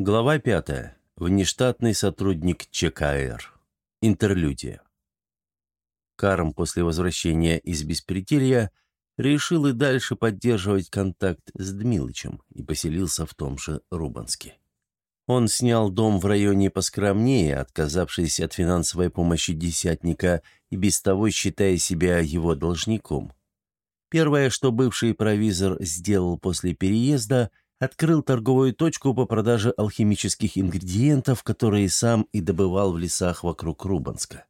Глава 5. Внештатный сотрудник ЧКР. Интерлюдия. Карм после возвращения из беспределья решил и дальше поддерживать контакт с Дмилычем и поселился в том же Рубанске. Он снял дом в районе поскромнее, отказавшись от финансовой помощи десятника и без того считая себя его должником. Первое, что бывший провизор сделал после переезда – открыл торговую точку по продаже алхимических ингредиентов, которые сам и добывал в лесах вокруг Рубанска.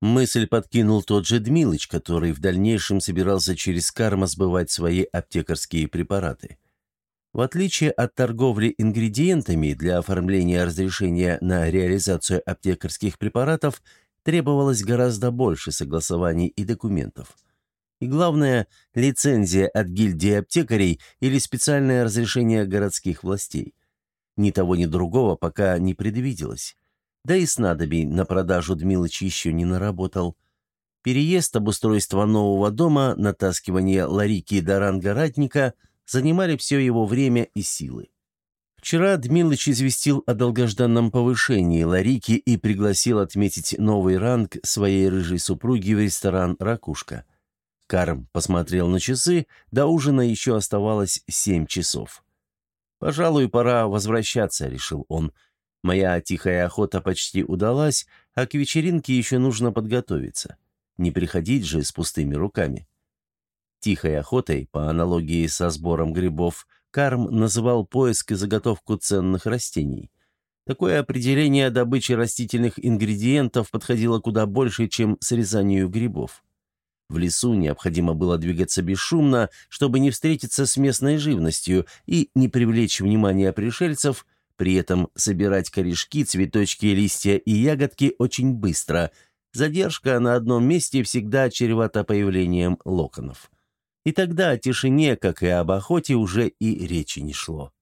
Мысль подкинул тот же Дмилыч, который в дальнейшем собирался через карма сбывать свои аптекарские препараты. В отличие от торговли ингредиентами, для оформления разрешения на реализацию аптекарских препаратов требовалось гораздо больше согласований и документов. И главное, лицензия от гильдии аптекарей или специальное разрешение городских властей. Ни того, ни другого пока не предвиделось. Да и снадобий на продажу Дмилыч еще не наработал. Переезд, обустройство нового дома, натаскивание ларики до ранга ратника занимали все его время и силы. Вчера Дмилыч известил о долгожданном повышении Ларики и пригласил отметить новый ранг своей рыжей супруги в ресторан «Ракушка». Карм посмотрел на часы, до ужина еще оставалось семь часов. «Пожалуй, пора возвращаться», — решил он. «Моя тихая охота почти удалась, а к вечеринке еще нужно подготовиться. Не приходить же с пустыми руками». Тихой охотой, по аналогии со сбором грибов, Карм называл поиск и заготовку ценных растений. Такое определение добычи растительных ингредиентов подходило куда больше, чем срезанию грибов. В лесу необходимо было двигаться бесшумно, чтобы не встретиться с местной живностью и не привлечь внимание пришельцев, при этом собирать корешки, цветочки, листья и ягодки очень быстро. Задержка на одном месте всегда чревата появлением локонов. И тогда о тишине, как и об охоте, уже и речи не шло.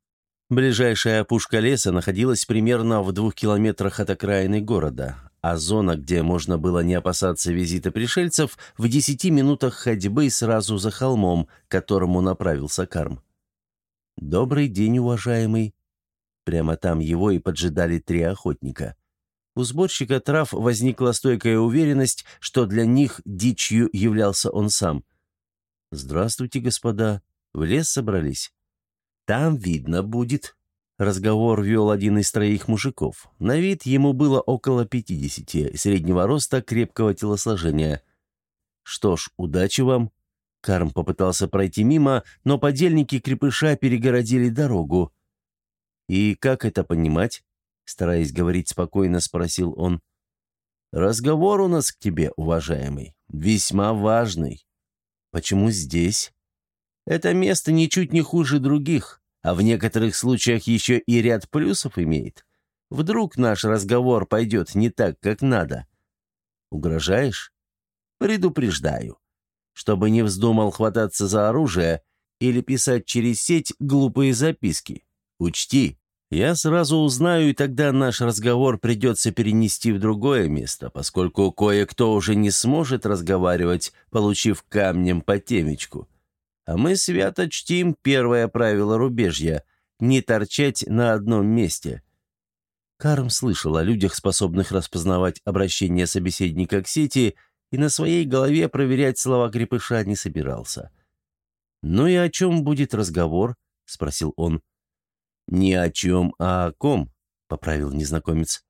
Ближайшая опушка леса находилась примерно в двух километрах от окраины города, а зона, где можно было не опасаться визита пришельцев, в десяти минутах ходьбы сразу за холмом, к которому направился Карм. «Добрый день, уважаемый!» Прямо там его и поджидали три охотника. У сборщика трав возникла стойкая уверенность, что для них дичью являлся он сам. «Здравствуйте, господа. В лес собрались?» «Там видно будет», Разговор вел один из троих мужиков. На вид ему было около пятидесяти, среднего роста, крепкого телосложения. «Что ж, удачи вам!» Карм попытался пройти мимо, но подельники крепыша перегородили дорогу. «И как это понимать?» Стараясь говорить спокойно, спросил он. «Разговор у нас к тебе, уважаемый, весьма важный. Почему здесь?» «Это место ничуть не хуже других а в некоторых случаях еще и ряд плюсов имеет. Вдруг наш разговор пойдет не так, как надо. Угрожаешь? Предупреждаю. Чтобы не вздумал хвататься за оружие или писать через сеть глупые записки. Учти, я сразу узнаю, и тогда наш разговор придется перенести в другое место, поскольку кое-кто уже не сможет разговаривать, получив камнем по темечку. А мы свято чтим первое правило рубежья — не торчать на одном месте. Карм слышал о людях, способных распознавать обращение собеседника к сети, и на своей голове проверять слова крепыша не собирался. «Ну и о чем будет разговор?» — спросил он. «Не о чем, а о ком», — поправил незнакомец.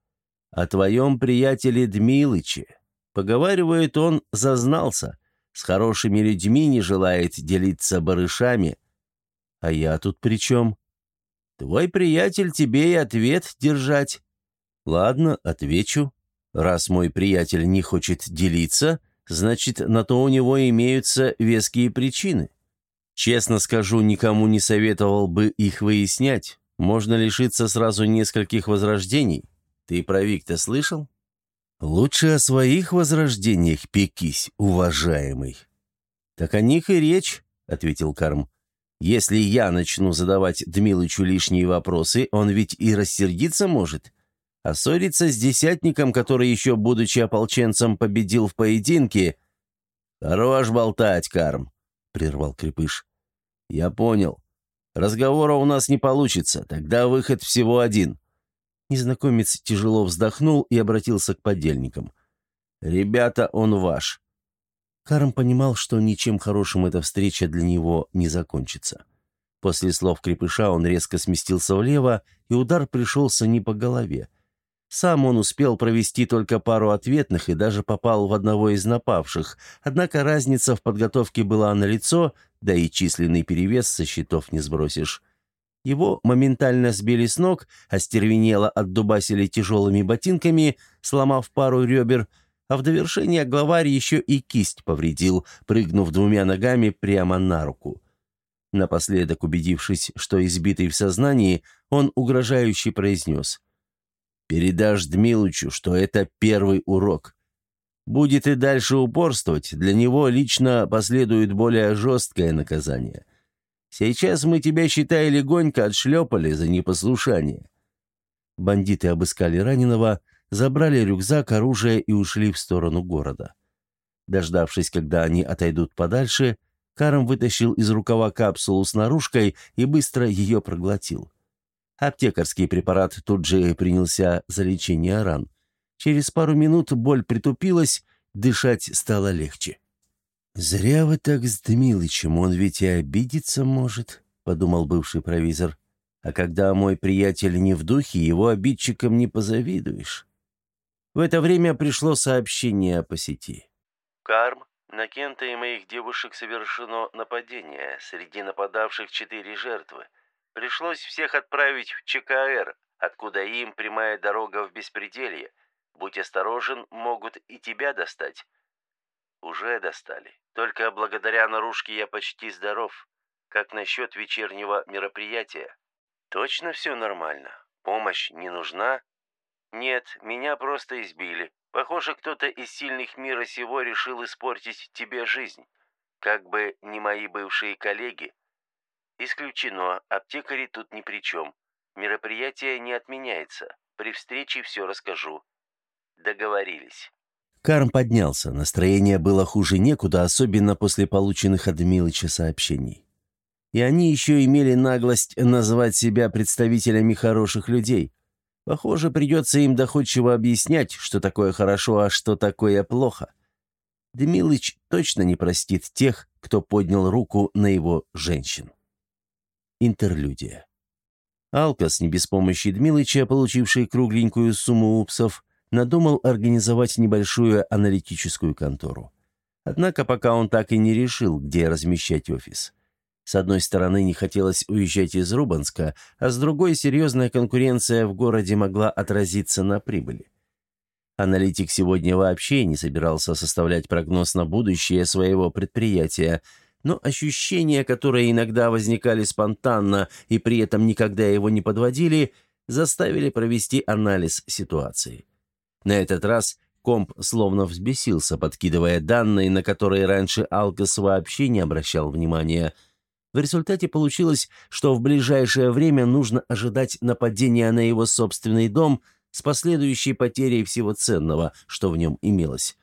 «О твоем приятеле Дмилыче. Поговаривает он, зазнался. С хорошими людьми не желает делиться барышами. А я тут при чем? Твой приятель тебе и ответ держать. Ладно, отвечу. Раз мой приятель не хочет делиться, значит, на то у него имеются веские причины. Честно скажу, никому не советовал бы их выяснять. Можно лишиться сразу нескольких возрождений. Ты про Викта слышал? Лучше о своих возрождениях пекись, уважаемый. Так о них и речь, ответил Карм. Если я начну задавать Дмилычу лишние вопросы, он ведь и рассердиться может. А ссориться с десятником, который еще, будучи ополченцем, победил в поединке... «Хорош болтать, Карм», — прервал Крепыш. «Я понял. Разговора у нас не получится, тогда выход всего один. Незнакомец тяжело вздохнул и обратился к подельникам. «Ребята, он ваш». Карм понимал, что ничем хорошим эта встреча для него не закончится. После слов крепыша он резко сместился влево, и удар пришелся не по голове. Сам он успел провести только пару ответных и даже попал в одного из напавших, однако разница в подготовке была налицо, да и численный перевес со счетов не сбросишь. Его моментально сбили с ног, остервенело отдубасили тяжелыми ботинками, сломав пару ребер, а в довершение главарь еще и кисть повредил, прыгнув двумя ногами прямо на руку. Напоследок, убедившись, что избитый в сознании, он угрожающе произнес. «Передашь Дмилычу, что это первый урок. Будет и дальше упорствовать, для него лично последует более жесткое наказание. Сейчас мы тебя, считай, легонько отшлепали за непослушание». Бандиты обыскали раненого, забрали рюкзак, оружие и ушли в сторону города. Дождавшись, когда они отойдут подальше, Карм вытащил из рукава капсулу с наружкой и быстро ее проглотил. Аптекарский препарат тут же принялся за лечение ран. Через пару минут боль притупилась, дышать стало легче. «Зря вы так с Дмилычем, он ведь и обидеться может», — подумал бывший провизор. «А когда мой приятель не в духе, его обидчикам не позавидуешь». В это время пришло сообщение по сети. «Карм, на Кента и моих девушек совершено нападение. Среди нападавших четыре жертвы. Пришлось всех отправить в ЧКР, откуда им прямая дорога в беспределье. Будь осторожен, могут и тебя достать». «Уже достали. Только благодаря наружке я почти здоров. Как насчет вечернего мероприятия? Точно все нормально? Помощь не нужна? Нет, меня просто избили. Похоже, кто-то из сильных мира сего решил испортить тебе жизнь. Как бы не мои бывшие коллеги. Исключено, аптекари тут ни при чем. Мероприятие не отменяется. При встрече все расскажу. Договорились. Карм поднялся, настроение было хуже некуда, особенно после полученных от Милыча сообщений. И они еще имели наглость называть себя представителями хороших людей. Похоже, придется им доходчиво объяснять, что такое хорошо, а что такое плохо. Демилыч точно не простит тех, кто поднял руку на его женщин. Интерлюдия. Алкас, не без помощи Дмилыча, получивший кругленькую сумму упсов, надумал организовать небольшую аналитическую контору. Однако пока он так и не решил, где размещать офис. С одной стороны, не хотелось уезжать из Рубанска, а с другой, серьезная конкуренция в городе могла отразиться на прибыли. Аналитик сегодня вообще не собирался составлять прогноз на будущее своего предприятия, но ощущения, которые иногда возникали спонтанно и при этом никогда его не подводили, заставили провести анализ ситуации. На этот раз комп словно взбесился, подкидывая данные, на которые раньше Алгас вообще не обращал внимания. В результате получилось, что в ближайшее время нужно ожидать нападения на его собственный дом с последующей потерей всего ценного, что в нем имелось.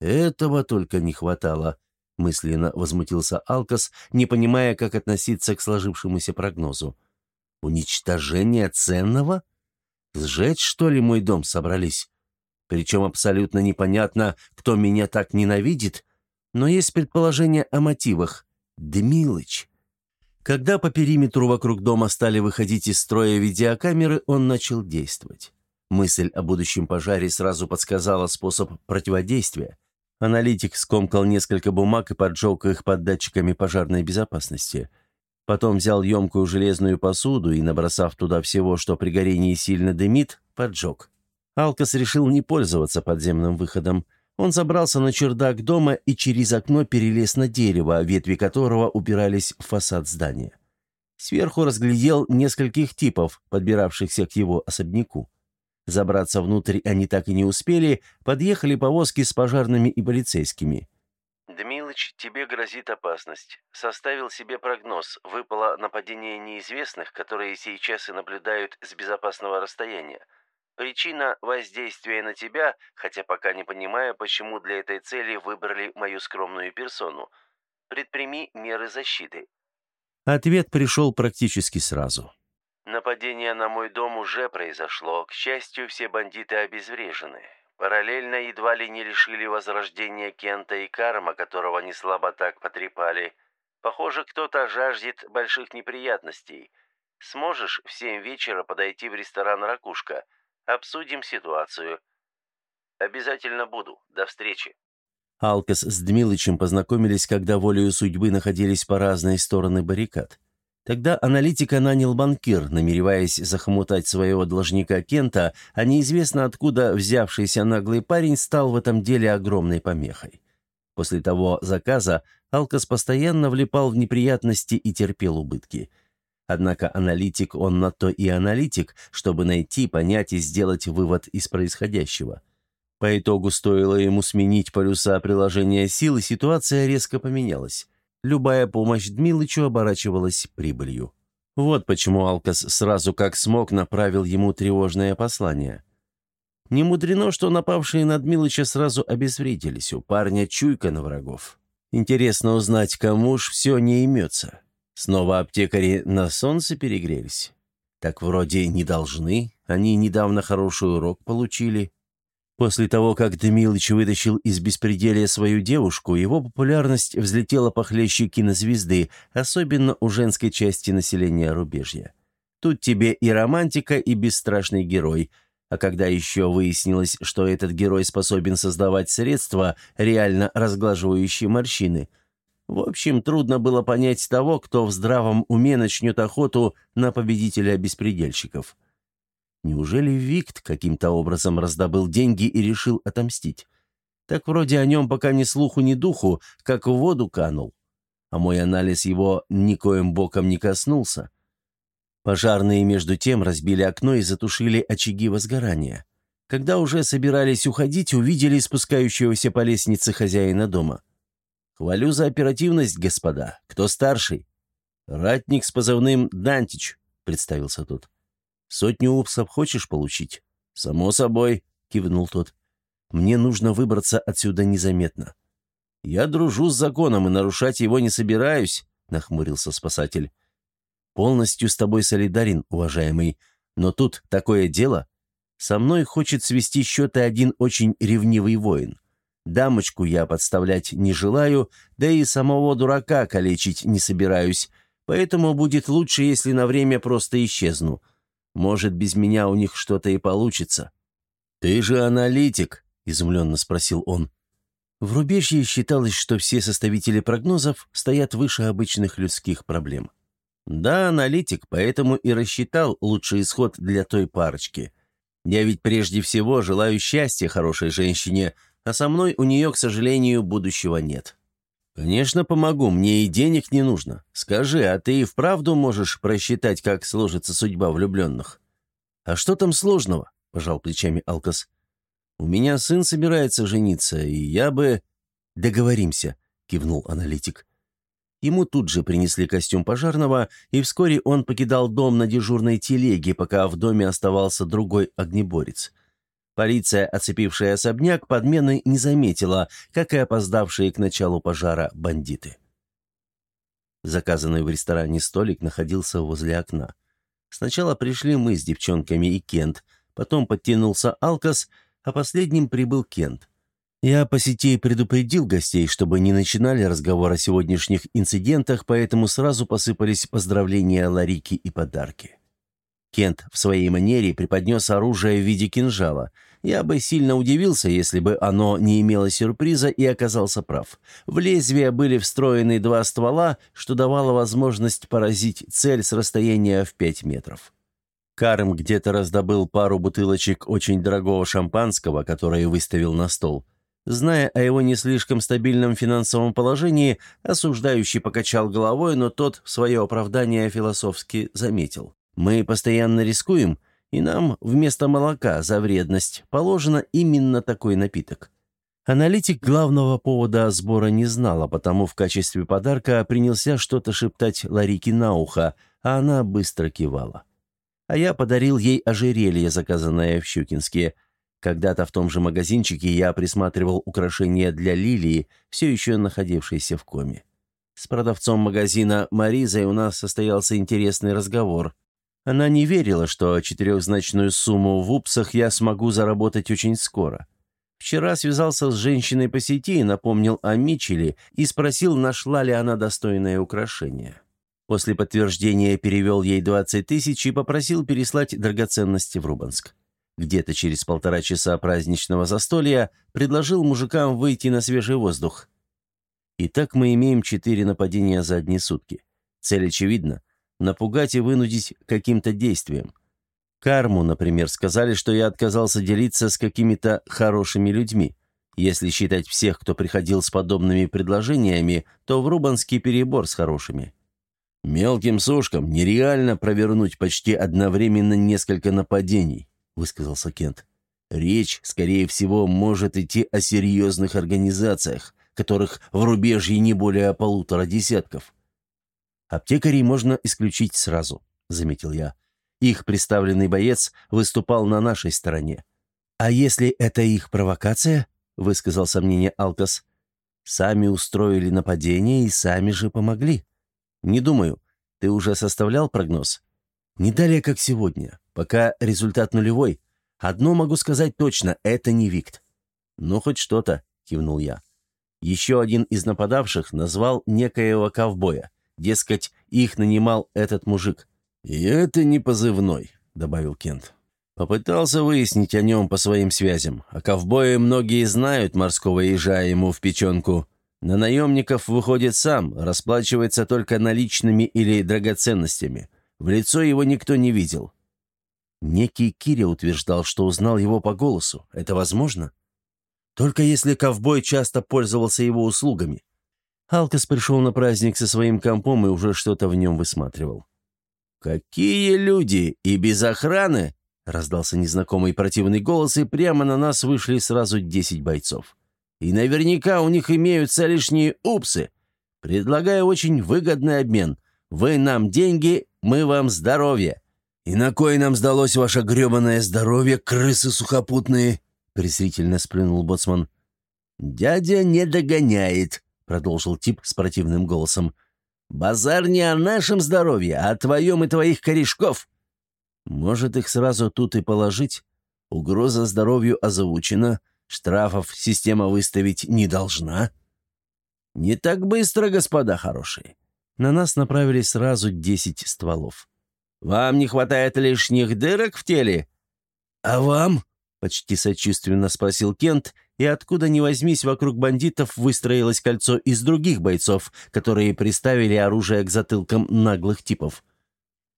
«Этого только не хватало», — мысленно возмутился Алкас, не понимая, как относиться к сложившемуся прогнозу. «Уничтожение ценного?» Сжечь, что ли, мой дом собрались? Причем абсолютно непонятно, кто меня так ненавидит, но есть предположение о мотивах. Дмилыч. Когда по периметру вокруг дома стали выходить из строя видеокамеры, он начал действовать. Мысль о будущем пожаре сразу подсказала способ противодействия. Аналитик скомкал несколько бумаг и поджег их под датчиками пожарной безопасности – Потом взял емкую железную посуду и, набросав туда всего, что при горении сильно дымит, поджег. Алкас решил не пользоваться подземным выходом. Он забрался на чердак дома и через окно перелез на дерево, ветви которого упирались в фасад здания. Сверху разглядел нескольких типов, подбиравшихся к его особняку. Забраться внутрь они так и не успели, подъехали повозки с пожарными и полицейскими. Дмилыч, тебе грозит опасность. Составил себе прогноз. Выпало нападение неизвестных, которые сейчас и наблюдают с безопасного расстояния. Причина воздействия на тебя, хотя пока не понимаю, почему для этой цели выбрали мою скромную персону. Предприми меры защиты. Ответ пришел практически сразу. Нападение на мой дом уже произошло. К счастью, все бандиты обезврежены. Параллельно едва ли не лишили возрождения Кента и Карма, которого не слабо так потрепали. Похоже, кто-то жаждет больших неприятностей. Сможешь в семь вечера подойти в ресторан «Ракушка»? Обсудим ситуацию. Обязательно буду. До встречи. Алкас с Дмилычем познакомились, когда волею судьбы находились по разные стороны баррикад. Тогда аналитика нанял банкир, намереваясь захомутать своего должника Кента, а неизвестно откуда взявшийся наглый парень стал в этом деле огромной помехой. После того заказа Алкас постоянно влипал в неприятности и терпел убытки. Однако аналитик он на то и аналитик, чтобы найти, понять и сделать вывод из происходящего – по итогу стоило ему сменить полюса приложения сил, и ситуация резко поменялась. Любая помощь Дмилычу оборачивалась прибылью. Вот почему Алкас сразу как смог направил ему тревожное послание. Не мудрено, что напавшие на Дмилыча сразу обезвредились. У парня чуйка на врагов. Интересно узнать, кому ж все не имется. Снова аптекари на солнце перегрелись? Так вроде не должны. Они недавно хороший урок получили. После того, как Демилыч вытащил из беспределия свою девушку, его популярность взлетела похлеще кинозвезды, особенно у женской части населения рубежья. Тут тебе и романтика, и бесстрашный герой. А когда еще выяснилось, что этот герой способен создавать средства, реально разглаживающие морщины. В общем, трудно было понять того, кто в здравом уме начнет охоту на победителя беспредельщиков. Неужели Викт каким-то образом раздобыл деньги и решил отомстить? Так вроде о нем пока ни слуху, ни духу, как в воду канул. А мой анализ его никоим боком не коснулся. Пожарные, между тем, разбили окно и затушили очаги возгорания. Когда уже собирались уходить, увидели спускающегося по лестнице хозяина дома. «Хвалю за оперативность, господа. Кто старший?» «Ратник с позывным Дантич», — представился тот. Сотню упсов хочешь получить?» «Само собой», — кивнул тот. «Мне нужно выбраться отсюда незаметно». «Я дружу с законом и нарушать его не собираюсь», — нахмурился спасатель. «Полностью с тобой солидарен, уважаемый. Но тут такое дело. Со мной хочет свести счеты один очень ревнивый воин. Дамочку я подставлять не желаю, да и самого дурака калечить не собираюсь, поэтому будет лучше, если на время просто исчезну. Может, без меня у них что-то и получится». «Ты же аналитик», — изумленно спросил он. В рубежье считалось, что все составители прогнозов стоят выше обычных людских проблем. Да, аналитик, поэтому и рассчитал лучший исход для той парочки. Я ведь прежде всего желаю счастья хорошей женщине, а со мной у нее, к сожалению, будущего нет. «Конечно, помогу, мне и денег не нужно. Скажи, а ты и вправду можешь просчитать, как сложится судьба влюбленных?» «А что там сложного?» – пожал плечами Алкас. «У меня сын собирается жениться, и я бы...» «Договоримся», – кивнул аналитик. Ему тут же принесли костюм пожарного, и вскоре он покидал дом на дежурной телеге, пока в доме оставался другой огнеборец. Полиция, оцепившая особняк, подмены не заметила, как и опоздавшие к началу пожара бандиты. Заказанный в ресторане столик находился возле окна. Сначала пришли мы с девчонками и Кент, потом подтянулся Алкас, а последним прибыл Кент. Я по сети предупредил гостей, чтобы не начинали разговор о сегодняшних инцидентах, поэтому сразу посыпались поздравления Ларики и подарки. Кент в своей манере преподнес оружие в виде кинжала. Я бы сильно удивился, если бы оно не имело сюрприза и оказался прав. В лезвие были встроены два ствола, что давало возможность поразить цель с расстояния в 5 метров. Карм где-то раздобыл пару бутылочек очень дорогого шампанского, которые выставил на стол. Зная о его не слишком стабильном финансовом положении, осуждающий покачал головой, но тот в свое оправдание философски заметил. Мы постоянно рискуем, и нам вместо молока за вредность положено именно такой напиток. Аналитик главного повода сбора не знал, а потому в качестве подарка принялся что-то шептать Ларике на ухо, а она быстро кивала. А я подарил ей ожерелье, заказанное в Щукинске. Когда-то в том же магазинчике я присматривал украшения для Лилии, все еще находившейся в коме. С продавцом магазина Маризой у нас состоялся интересный разговор. Она не верила, что четырехзначную сумму в упсах я смогу заработать очень скоро. Вчера связался с женщиной по сети и напомнил о Мичеле и спросил, нашла ли она достойное украшение. После подтверждения перевел ей 20 тысяч и попросил переслать драгоценности в Рубанск. Где-то через полтора часа праздничного застолья предложил мужикам выйти на свежий воздух. Итак, мы имеем четыре нападения за одни сутки. Цель очевидна – напугать и вынудить каким-то действием. Карму, например, сказали, что я отказался делиться с какими-то хорошими людьми. Если считать всех, кто приходил с подобными предложениями, то в Рубанске перебор с хорошими. «Мелким сушкам нереально провернуть почти одновременно несколько нападений», — высказался Кент. «Речь, скорее всего, может идти о серьезных организациях, которых в рубежье не более полутора десятков». «Аптекарей можно исключить сразу», — заметил я. Их представленный боец выступал на нашей стороне. «А если это их провокация?» — высказал сомнение Алкас. «Сами устроили нападение и сами же помогли». «Не думаю. Ты уже составлял прогноз?» «Не далее, как сегодня. Пока результат нулевой. Одно могу сказать точно — это не Викт». «Ну, хоть что-то», — кивнул я. Еще один из нападавших назвал некоего ковбоя. Дескать, их нанимал этот мужик. «И это не позывной», — добавил Кент. Попытался выяснить о нем по своим связям. А ковбои многие знают морского ежа ему в печенку. На наемников выходит сам, расплачивается только наличными или драгоценностями. В лицо его никто не видел. Некий Киря утверждал, что узнал его по голосу. Это возможно? Только если ковбой часто пользовался его услугами. Алкас пришел на праздник со своим компом и уже что-то в нем высматривал. «Какие люди! И без охраны!» — раздался незнакомый противный голос, и прямо на нас вышли сразу десять бойцов. «И наверняка у них имеются лишние упсы. Предлагаю очень выгодный обмен. Вы нам деньги, мы вам здоровье». «И на кой нам сдалось ваше гребаное здоровье, крысы сухопутные?» — презрительно сплюнул боцман. «Дядя не догоняет», — продолжил тип с противным голосом. Базар не о нашем здоровье, а о твоем и твоих корешков. Может, их сразу тут и положить? Угроза здоровью озвучена, штрафов система выставить не должна. Не так быстро, господа хорошие. На нас направили сразу десять стволов. Вам не хватает лишних дырок в теле? А вам? Почти сочувственно спросил Кент, и откуда ни возьмись, вокруг бандитов выстроилось кольцо из других бойцов, которые приставили оружие к затылкам наглых типов.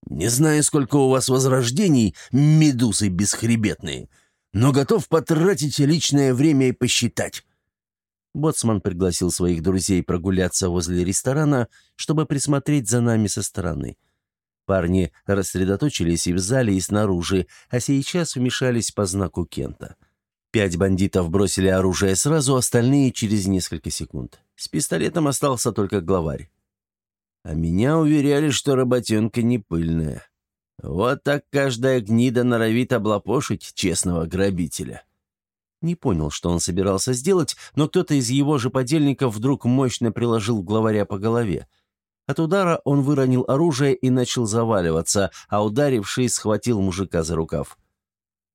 «Не знаю, сколько у вас возрождений, медузы бесхребетные, но готов потратить личное время и посчитать». Боцман пригласил своих друзей прогуляться возле ресторана, чтобы присмотреть за нами со стороны. Парни рассредоточились и в зале, и снаружи, а сейчас вмешались по знаку Кента. Пять бандитов бросили оружие сразу, остальные через несколько секунд. С пистолетом остался только главарь. А меня уверяли, что работенка не пыльная. Вот так каждая гнида норовит облапошить честного грабителя. Не понял, что он собирался сделать, но кто-то из его же подельников вдруг мощно приложил главаря по голове. От удара он выронил оружие и начал заваливаться, а ударивший схватил мужика за рукав.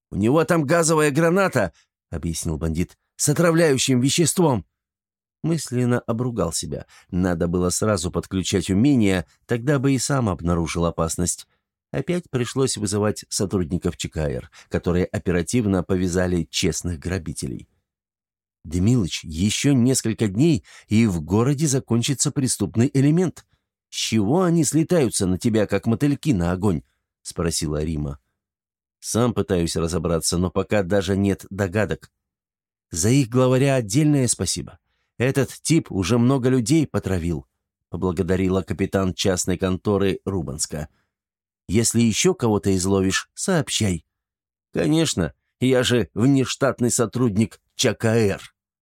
«У него там газовая граната!» — объяснил бандит, — «с отравляющим веществом». Мысленно обругал себя. Надо было сразу подключать умения, тогда бы и сам обнаружил опасность. Опять пришлось вызывать сотрудников ЧКР, которые оперативно повязали честных грабителей. «Демилыч, еще несколько дней, и в городе закончится преступный элемент. С чего они слетаются на тебя, как мотыльки на огонь?» — спросила Рима. Сам пытаюсь разобраться, но пока даже нет догадок. За их главаря отдельное спасибо. Этот тип уже много людей потравил, поблагодарила капитан частной конторы Рубанска. Если еще кого-то изловишь, сообщай. Конечно, я же внештатный сотрудник ЧКР.